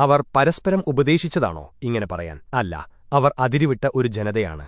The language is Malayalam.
അവർ പരസ്പരം ഉപദേശിച്ചതാണോ ഇങ്ങനെ പറയാൻ? അല്ല അവർ അതിരുവിട്ട ഒരു ജനതയാണ്.